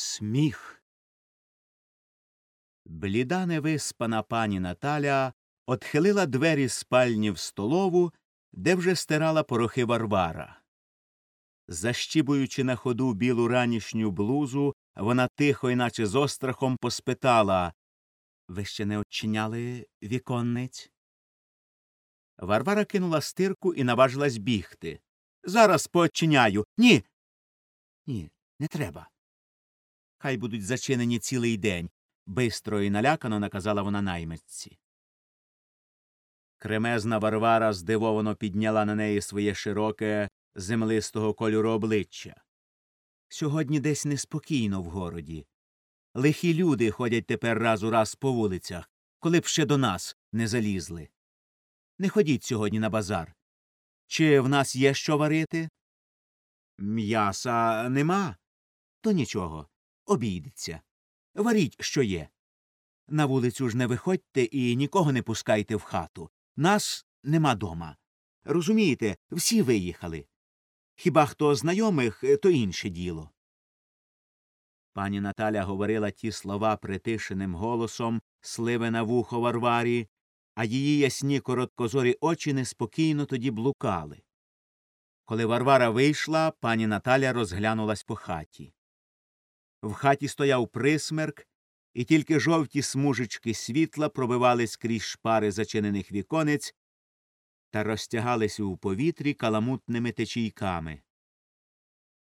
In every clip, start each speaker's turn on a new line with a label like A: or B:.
A: Сміх. Бліда невиспана пані Наталя отхилила двері спальні в столову, де вже стирала порохи Варвара. Защібуючи на ходу білу ранішню блузу, вона тихо, іначе з острахом поспитала Ви ще не очиняли віконниць? Варвара кинула стирку і наважилась бігти. Зараз поочиняю. Ні. Ні, не треба. Хай будуть зачинені цілий день, бистро і налякано наказала вона наймичці. Кремезна Варвара здивовано підняла на неї своє широке, землистого кольору обличчя. Сьогодні десь неспокійно в городі. Лихі люди ходять тепер раз у раз по вулицях, коли б ще до нас не залізли. Не ходіть сьогодні на базар. Чи в нас є що варити? М'яса нема. То нічого обійдеться. Варіть, що є. На вулицю ж не виходьте і нікого не пускайте в хату. Нас нема дома. Розумієте, всі виїхали. Хіба хто знайомих, то інше діло. Пані Наталя говорила ті слова притишеним голосом, сливе на вухо Варварі, а її ясні короткозорі очі неспокійно тоді блукали. Коли Варвара вийшла, пані Наталя розглянулась по хаті. В хаті стояв присмерк, і тільки жовті смужечки світла пробивались крізь шпари зачинених віконець та розтягались у повітрі каламутними течійками.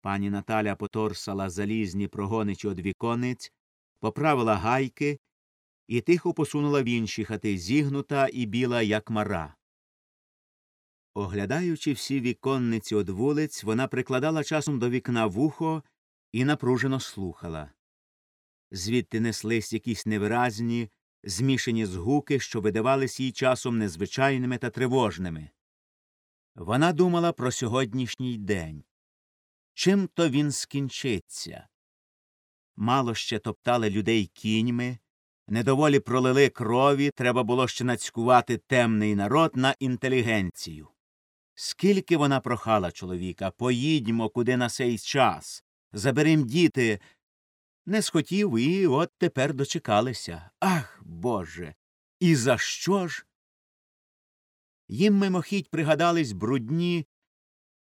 A: Пані Наталя поторсала залізні прогоничі од віконець, поправила гайки і тихо посунула в інші хати зігнута і біла, як мара. Оглядаючи всі віконниці од вулиць, вона прикладала часом до вікна вухо і напружено слухала. Звідти неслись якісь невиразні, змішані згуки, що видавались їй часом незвичайними та тривожними. Вона думала про сьогоднішній день. Чим то він скінчиться? Мало ще топтали людей кіньми, недоволі пролили крові, треба було ще нацькувати темний народ на інтелігенцію. Скільки вона прохала чоловіка, поїдьмо куди на сей час, заберем діти. Не схотів і от тепер дочекалися. Ах, Боже. І за що ж? Їм мимохідь пригадались брудні,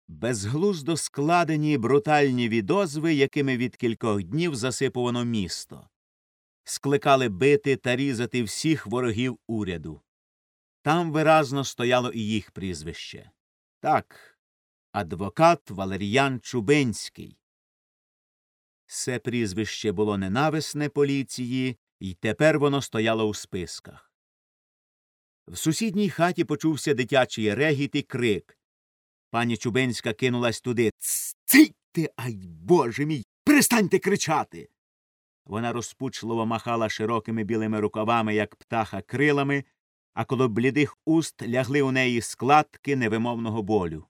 A: безглуздо складені брутальні відозви, якими від кількох днів засипувано місто. Скликали бити та різати всіх ворогів уряду. Там виразно стояло і їх прізвище. Так, адвокат Валеріян Чубинський. Це прізвище було ненависне поліції, і тепер воно стояло у списках. В сусідній хаті почувся дитячий регіт і крик. Пані Чубинська кинулась туди. Цийте, ай боже мій. Перестаньте кричати. Вона розпучливо махала широкими білими рукавами, як птаха крилами, а коло блідих уст лягли у неї складки невимовного болю.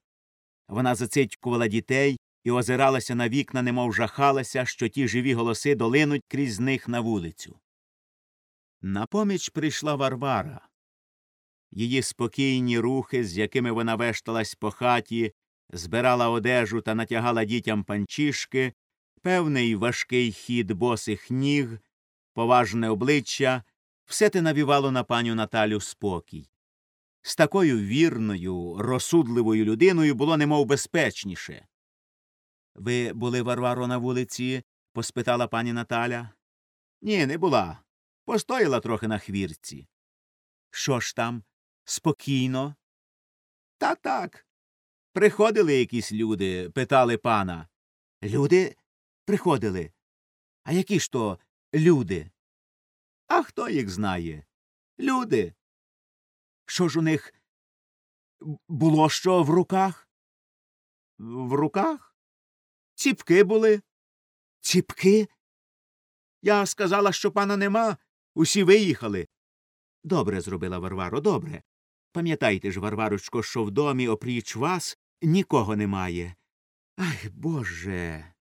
A: Вона зацитькувала дітей і озиралася на вікна, немов жахалася, що ті живі голоси долинуть крізь них на вулицю. На поміч прийшла Варвара. Її спокійні рухи, з якими вона вешталась по хаті, збирала одежу та натягала дітям панчішки, певний важкий хід босих ніг, поважне обличчя, все те навівало на паню Наталю спокій. З такою вірною, розсудливою людиною було немов безпечніше. Ви були Варваро на вулиці? поспитала пані Наталя. Ні, не була. Постояла трохи на хвірці. Що ж там? Спокійно? Так, так. Приходили якісь люди, питали пана. Люди приходили. А які ж то люди? А хто їх знає? Люди. Що ж у них було що в руках? В руках? Ціпки були. Ціпки? Я сказала, що пана нема. Усі виїхали. Добре зробила Варваро, добре. Пам'ятайте ж, Варварочко, що в домі опріч вас нікого немає. Ах, Боже.